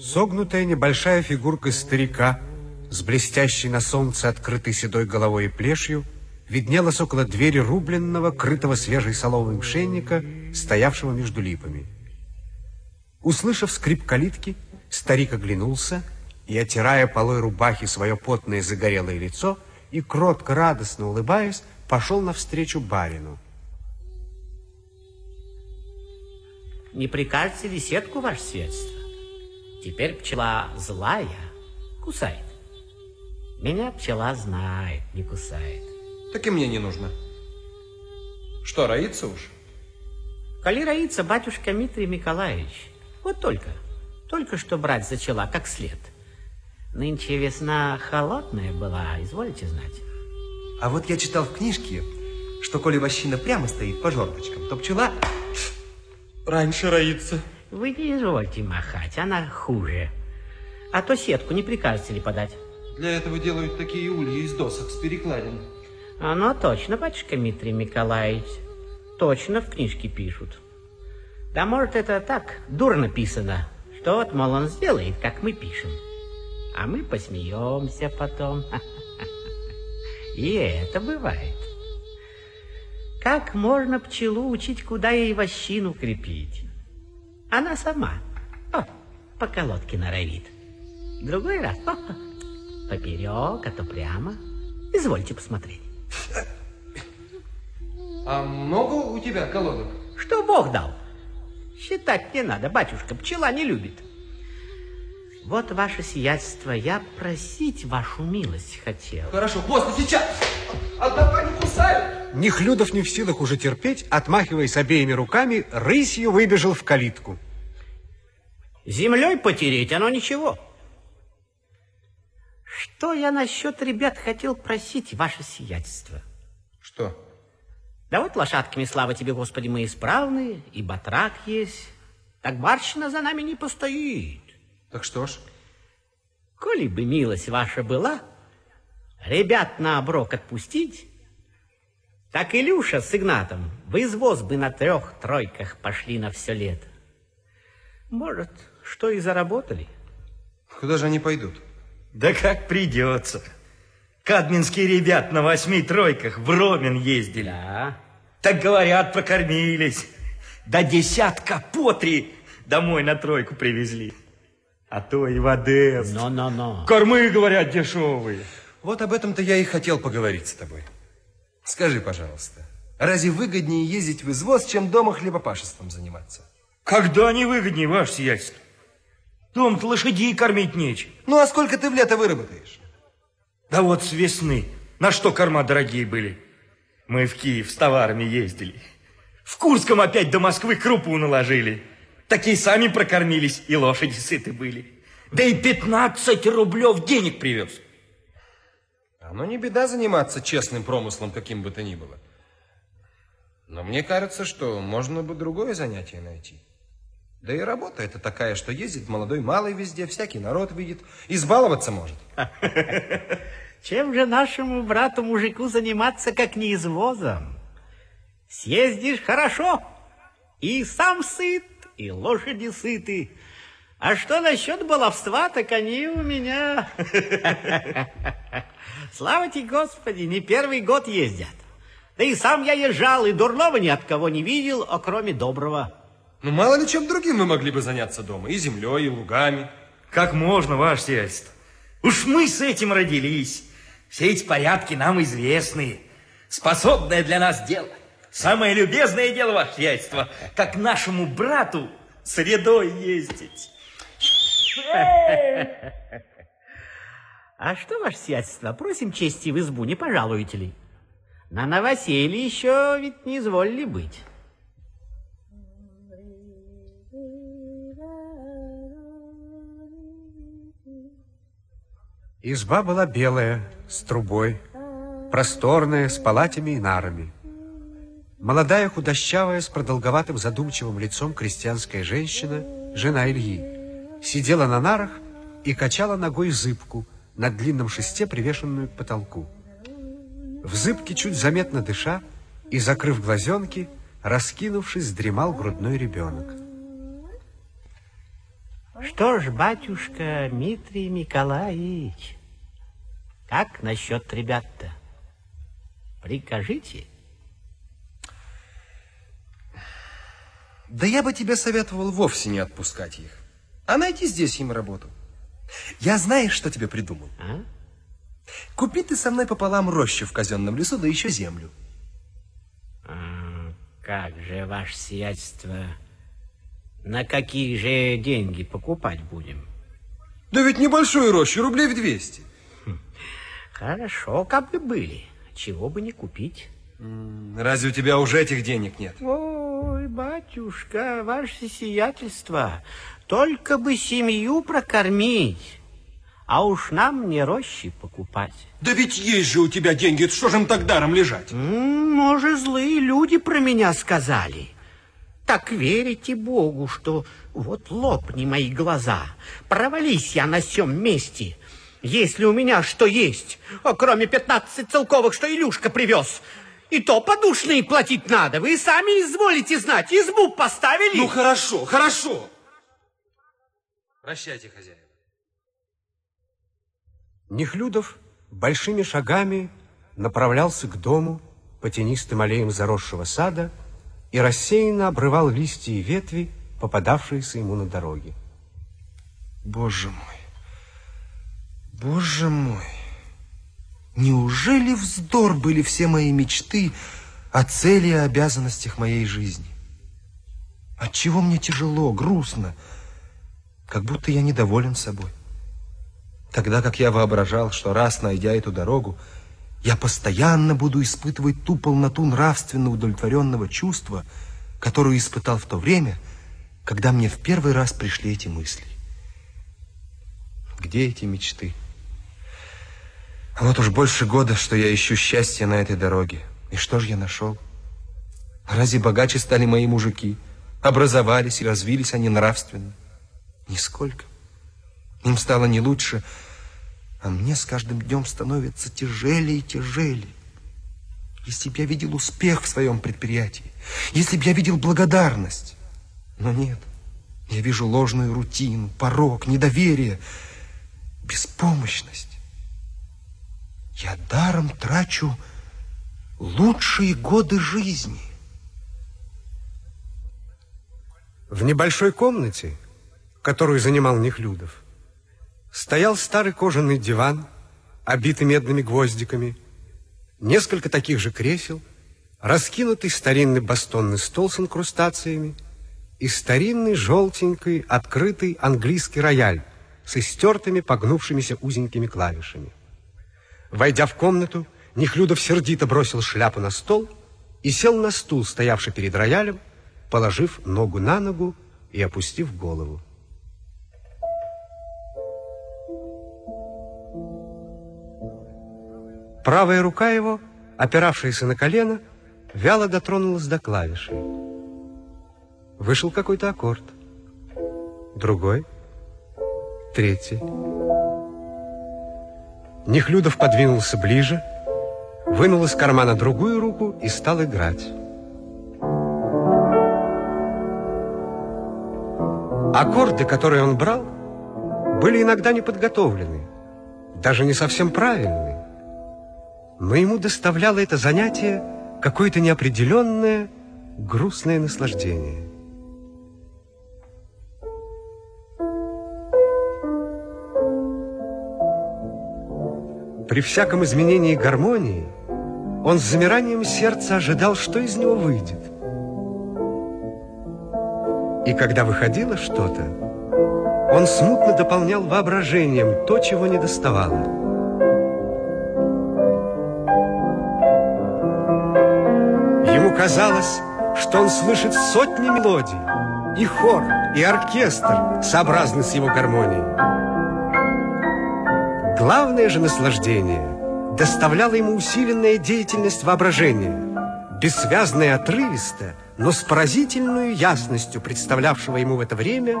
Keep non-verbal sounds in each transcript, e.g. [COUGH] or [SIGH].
Согнутая небольшая фигурка старика с блестящей на солнце открытой седой головой и плешью виднелась около двери рубленного, крытого свежей соломой мшенника, стоявшего между липами. Услышав скрип калитки, старик оглянулся и, отирая полой рубахи свое потное загорелое лицо и кротко, радостно улыбаясь, пошел навстречу барину. Не прикажете ли сетку, ваше светство? Теперь пчела злая, кусает. Меня пчела знает, не кусает. Так и мне не нужно. Что, роится уж? Коли роится батюшка Митрий Николаевич, вот только, только что брать зачала, как след. Нынче весна холодная была, изволите знать. А вот я читал в книжке, что коли вощина прямо стоит по жердочкам, то пчела раньше роится. Вы не извольте махать, она хуже. А то сетку не прикажете ли подать? Для этого делают такие ульи из досок с перекладин. Оно точно, батюшка Дмитрий Николаевич. Точно в книжке пишут. Да может это так, дурно написано, что вот, мол, он сделает, как мы пишем. А мы посмеемся потом. [LAUGHS] И это бывает. Как можно пчелу учить, куда ей вощину крепить? Она сама. О, по колодке норовит. Другой раз о, поперек, а то прямо. Извольте посмотреть. А много у тебя колодок? Что Бог дал? Считать не надо, батюшка, пчела не любит. Вот ваше сиятельство, я просить вашу милость хотел. Хорошо, после, сейчас. Одного не кусаю. Ни Хлюдов не в силах уже терпеть, отмахиваясь обеими руками, рысью выбежал в калитку. Землей потереть, оно ничего. Что я насчет ребят хотел просить, ваше сиятельство? Что? Да вот лошадками, слава тебе, Господи, мы исправны, и батрак есть. Так барщина за нами не постоит. Так что ж? Коли бы милость ваша была, ребят на оброк отпустить, так Илюша с Игнатом в извоз бы на трех тройках пошли на все лето. Может, что и заработали. Куда же они пойдут? Да как придется. Кадминские ребят на восьми тройках в Ромин ездили. Да. Так говорят, прокормились. До десятка по три домой на тройку привезли. А то и в Одессу. Но-но-но. Кормы, говорят, дешевые. Вот об этом-то я и хотел поговорить с тобой. Скажи, пожалуйста, разве выгоднее ездить в извоз, чем дома хлебопашеством заниматься? Когда не выгоднее, ваше сиятельство? Дом-то лошадей кормить нечем. Ну, а сколько ты в лето выработаешь? Да вот с весны. На что корма дорогие были? Мы в Киев с товарами ездили. В Курском опять до Москвы крупу наложили. Такие сами прокормились, и лошади сыты были. Да и 15 рублев денег привез. Оно не беда заниматься честным промыслом, каким бы то ни было. Но мне кажется, что можно бы другое занятие найти. Да и работа это такая, что ездит молодой малый везде, всякий народ видит, избаловаться может. [LAUGHS] Чем же нашему брату-мужику заниматься, как не извозом? Съездишь хорошо, и сам сыт, и лошади сыты. А что насчет баловства, так они у меня... [LAUGHS] Слава тебе, Господи, не первый год ездят. Да и сам я езжал, и дурного ни от кого не видел, а кроме доброго. Ну, мало ли чем другим мы могли бы заняться дома. И землей, и лугами. Как можно, ваше сиятельство? Уж мы с этим родились. Все эти порядки нам известны. Способное для нас дело. Самое любезное дело, ваше сиятельство, как нашему брату средой ездить. А что, ваше сиятельство, просим чести в избу, не пожалуете ли? На новоселье еще ведь не изволили быть. Изба была белая, с трубой, просторная, с палатями и нарами. Молодая, худощавая, с продолговатым задумчивым лицом крестьянская женщина, жена Ильи, сидела на нарах и качала ногой зыбку на длинном шесте, привешенную к потолку. В зыбке, чуть заметно дыша и закрыв глазенки, раскинувшись, дремал грудной ребенок. Что ж, батюшка Дмитрий Николаевич, как насчет ребят-то? Прикажите. Да я бы тебе советовал вовсе не отпускать их, а найти здесь им работу. Я знаешь, что тебе придумал? А? Купи ты со мной пополам рощу в казенном лесу, да еще землю. А, как же, ваше сиятельство, на какие же деньги покупать будем? Да ведь небольшую рощу, рублей в 200. Хорошо, как бы были. Чего бы не купить. Разве у тебя уже этих денег нет? Ой, батюшка, ваше сиятельство, только бы семью прокормить. А уж нам не рощи покупать. Да ведь есть же у тебя деньги, что же им так даром лежать? Может, злые люди про меня сказали. Так верите Богу, что вот лопни мои глаза, провались я на сём месте. Если у меня что есть, а кроме 15 целковых, что Илюшка привез, и то подушные платить надо. Вы сами изволите знать, избу поставили. Ну хорошо, хорошо. Прощайте, хозяин. Нехлюдов большими шагами направлялся к дому по тенистым аллеям заросшего сада и рассеянно обрывал листья и ветви, попадавшиеся ему на дороге. Боже мой, боже мой, неужели вздор были все мои мечты о цели и обязанностях моей жизни? Отчего мне тяжело, грустно, как будто я недоволен собой? Тогда как я воображал, что раз найдя эту дорогу, я постоянно буду испытывать ту полноту нравственно удовлетворенного чувства, которую испытал в то время, когда мне в первый раз пришли эти мысли. Где эти мечты? Вот уж больше года, что я ищу счастье на этой дороге. И что же я нашел? Разве богаче стали мои мужики? Образовались и развились они нравственно? Нисколько. Им стало не лучше, а мне с каждым днем становится тяжелее и тяжелее. Если бы я видел успех в своем предприятии, если бы я видел благодарность. Но нет, я вижу ложную рутину, порог, недоверие, беспомощность. Я даром трачу лучшие годы жизни. В небольшой комнате, которую занимал Нехлюдов, стоял старый кожаный диван, обитый медными гвоздиками, несколько таких же кресел, раскинутый старинный бастонный стол с инкрустациями и старинный желтенький открытый английский рояль с истертыми погнувшимися узенькими клавишами. Войдя в комнату, Нехлюдов сердито бросил шляпу на стол и сел на стул, стоявший перед роялем, положив ногу на ногу и опустив голову. Правая рука его, опиравшаяся на колено, вяло дотронулась до клавиши. Вышел какой-то аккорд. Другой. Третий. Нехлюдов подвинулся ближе, вынул из кармана другую руку и стал играть. Аккорды, которые он брал, были иногда неподготовлены, даже не совсем правильные. Но ему доставляло это занятие какое-то неопределенное, грустное наслаждение. При всяком изменении гармонии он с замиранием сердца ожидал, что из него выйдет. И когда выходило что-то, он смутно дополнял воображением то, чего не доставало. Ему казалось, что он слышит сотни мелодий, и хор, и оркестр сообразны с его гармонией. Главное же наслаждение доставляла ему усиленная деятельность воображения, бессвязно и отрывисто, но с поразительной ясностью представлявшего ему в это время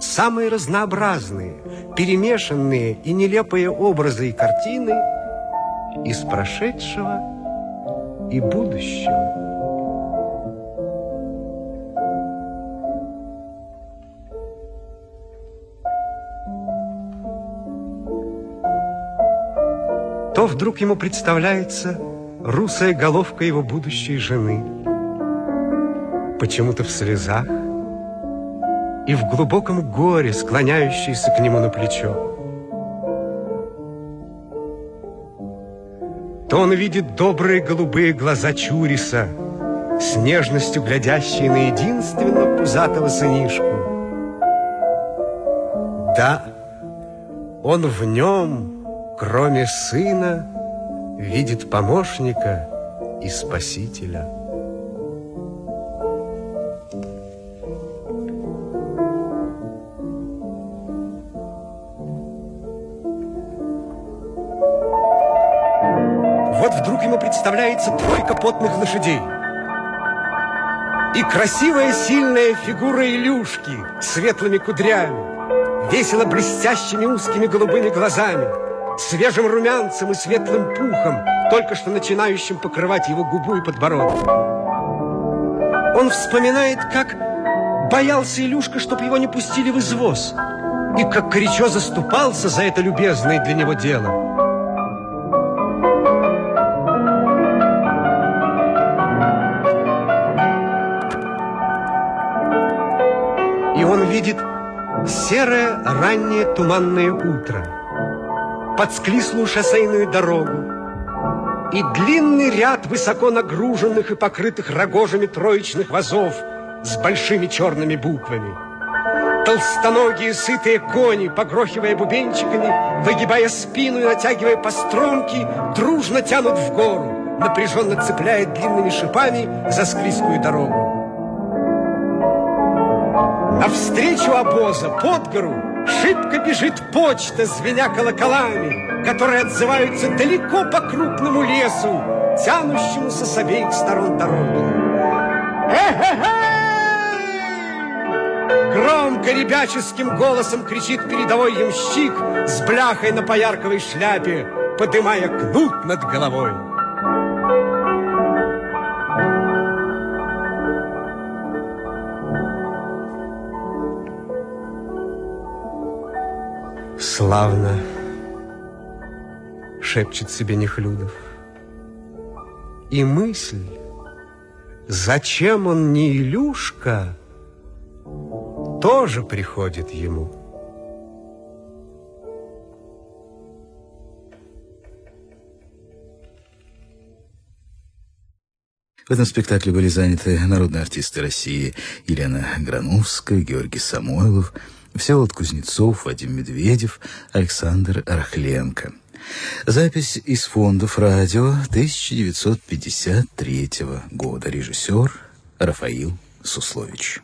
самые разнообразные, перемешанные и нелепые образы и картины, из прошедшего и будущего. Вдруг ему представляется русая головка его будущей жены, почему-то в слезах и в глубоком горе, склоняющейся к нему на плечо. то он видит добрые голубые глаза Чуриса, с нежностью глядящие на единственного пузатого сынишку. Да, он в нем, кроме сына, видит помощника и спасителя. Вот вдруг ему представляется тройка потных лошадей. И красивая сильная фигура Илюшки с светлыми кудрями, весело блестящими узкими голубыми глазами, свежим румянцем и светлым пухом, только что начинающим покрывать его губу и подбородок. Он вспоминает, как боялся Илюшка, чтобы его не пустили в извоз, и как горячо заступался за это любезное для него дело. и он видит серое раннее туманное утро, подсклислую шоссейную дорогу и длинный ряд высоко нагруженных и покрытых рогожами троечных вазов с большими черными буквами. Толстоногие сытые кони, погрохивая бубенчиками, выгибая спину и натягивая по струнке, дружно тянут в гору, напряженно цепляя длинными шипами за склизкую дорогу. Навстречу обоза под гору шибко бежит почта, звеня колоколами, которые отзываются далеко по крупному лесу, тянущемуся с обеих сторон дороги. Громко ребяческим голосом кричит передовой ямщик с бляхой на поярковой шляпе, подымая кнут над головой. Славно, шепчет себе Нехлюдов. И мысль, зачем он не Илюшка, тоже приходит ему. В этом спектакле были заняты народные артисты России Елена Грановская, Георгий Самойлов, Всеволод Кузнецов, Вадим Медведев, Александр Рахленко. Запись из фондов радио 1953 года. Режиссер Рафаил Суслович.